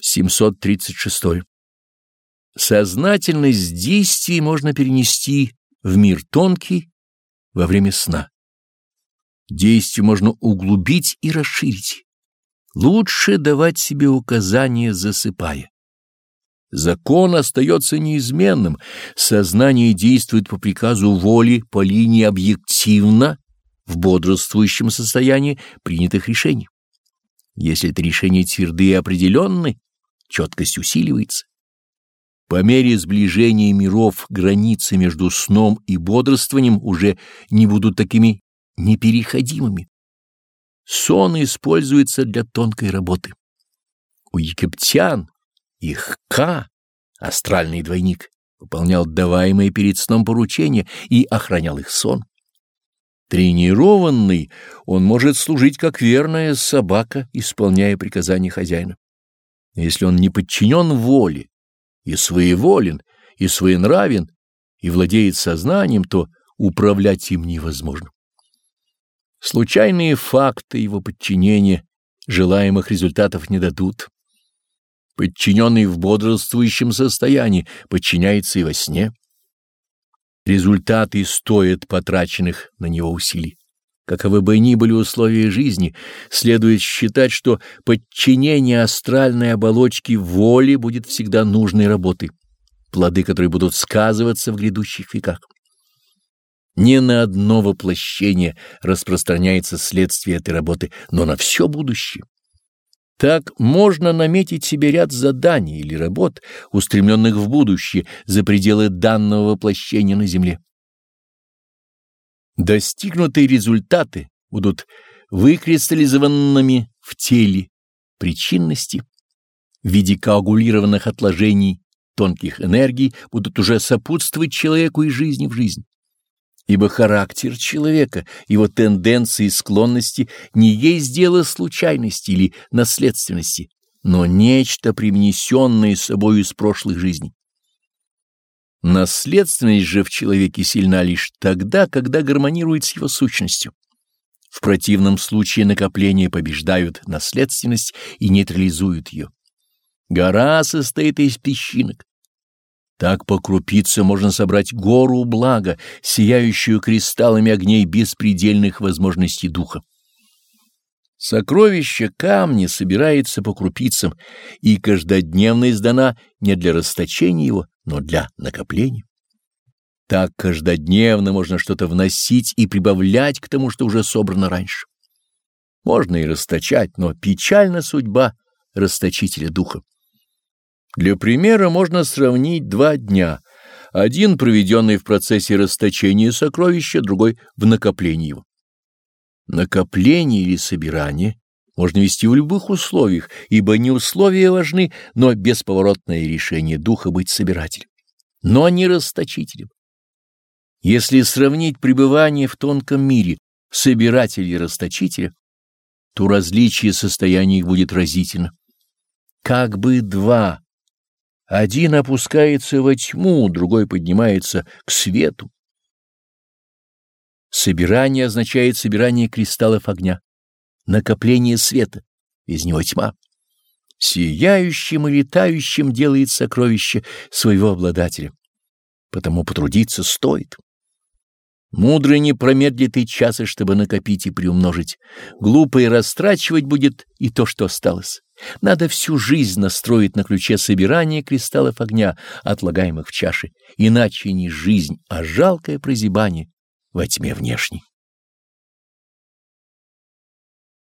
736. Сознательность действий можно перенести в мир тонкий во время сна. Действие можно углубить и расширить. Лучше давать себе указания, засыпая. Закон остается неизменным. Сознание действует по приказу воли по линии объективно в бодрствующем состоянии принятых решений. Если это решения тверды и определенны, четкость усиливается. По мере сближения миров границы между сном и бодрствованием уже не будут такими непереходимыми. Сон используется для тонкой работы. У египтян их Ка, астральный двойник, выполнял даваемые перед сном поручения и охранял их сон. Тренированный, он может служить как верная собака, исполняя приказания хозяина. Если он не подчинен воле, и своеволен, и своенравен, и владеет сознанием, то управлять им невозможно. Случайные факты его подчинения желаемых результатов не дадут. Подчиненный в бодрствующем состоянии подчиняется и во сне. Результаты стоят потраченных на него усилий. Каковы бы ни были условия жизни, следует считать, что подчинение астральной оболочки воле будет всегда нужной работой, плоды которой будут сказываться в грядущих веках. Не на одно воплощение распространяется следствие этой работы, но на все будущее. Так можно наметить себе ряд заданий или работ, устремленных в будущее, за пределы данного воплощения на Земле. Достигнутые результаты будут выкристаллизованными в теле причинности в виде коагулированных отложений тонких энергий будут уже сопутствовать человеку и жизни в жизнь. Ибо характер человека, его тенденции и склонности не есть дело случайности или наследственности, но нечто привнесенное собой из прошлых жизней. Наследственность же в человеке сильна лишь тогда, когда гармонирует с его сущностью. В противном случае накопления побеждают наследственность и нейтрализуют ее. Гора состоит из песчинок. Так по крупице можно собрать гору блага, сияющую кристаллами огней беспредельных возможностей духа. Сокровище камня собирается по крупицам и каждодневно издана не для расточения его, но для накопления. Так каждодневно можно что-то вносить и прибавлять к тому, что уже собрано раньше. Можно и расточать, но печальна судьба расточителя духа. Для примера можно сравнить два дня. Один, проведенный в процессе расточения сокровища, другой — в накоплении его. Накопление или собирание можно вести в любых условиях, ибо не условия важны, но бесповоротное решение духа быть собирателем, но не расточителем. Если сравнить пребывание в тонком мире собирателя и расточителя, то различие состояний будет разительно. Как бы два. Один опускается во тьму, другой поднимается к свету. Собирание означает собирание кристаллов огня накопление света, из него тьма. Сияющим и летающим делает сокровище своего обладателя. Потому потрудиться стоит. Мудрый не промедлит и часа, чтобы накопить и приумножить. Глупый растрачивать будет и то, что осталось. Надо всю жизнь настроить на ключе собирания кристаллов огня, отлагаемых в чаше. Иначе не жизнь, а жалкое прозябание во тьме внешней.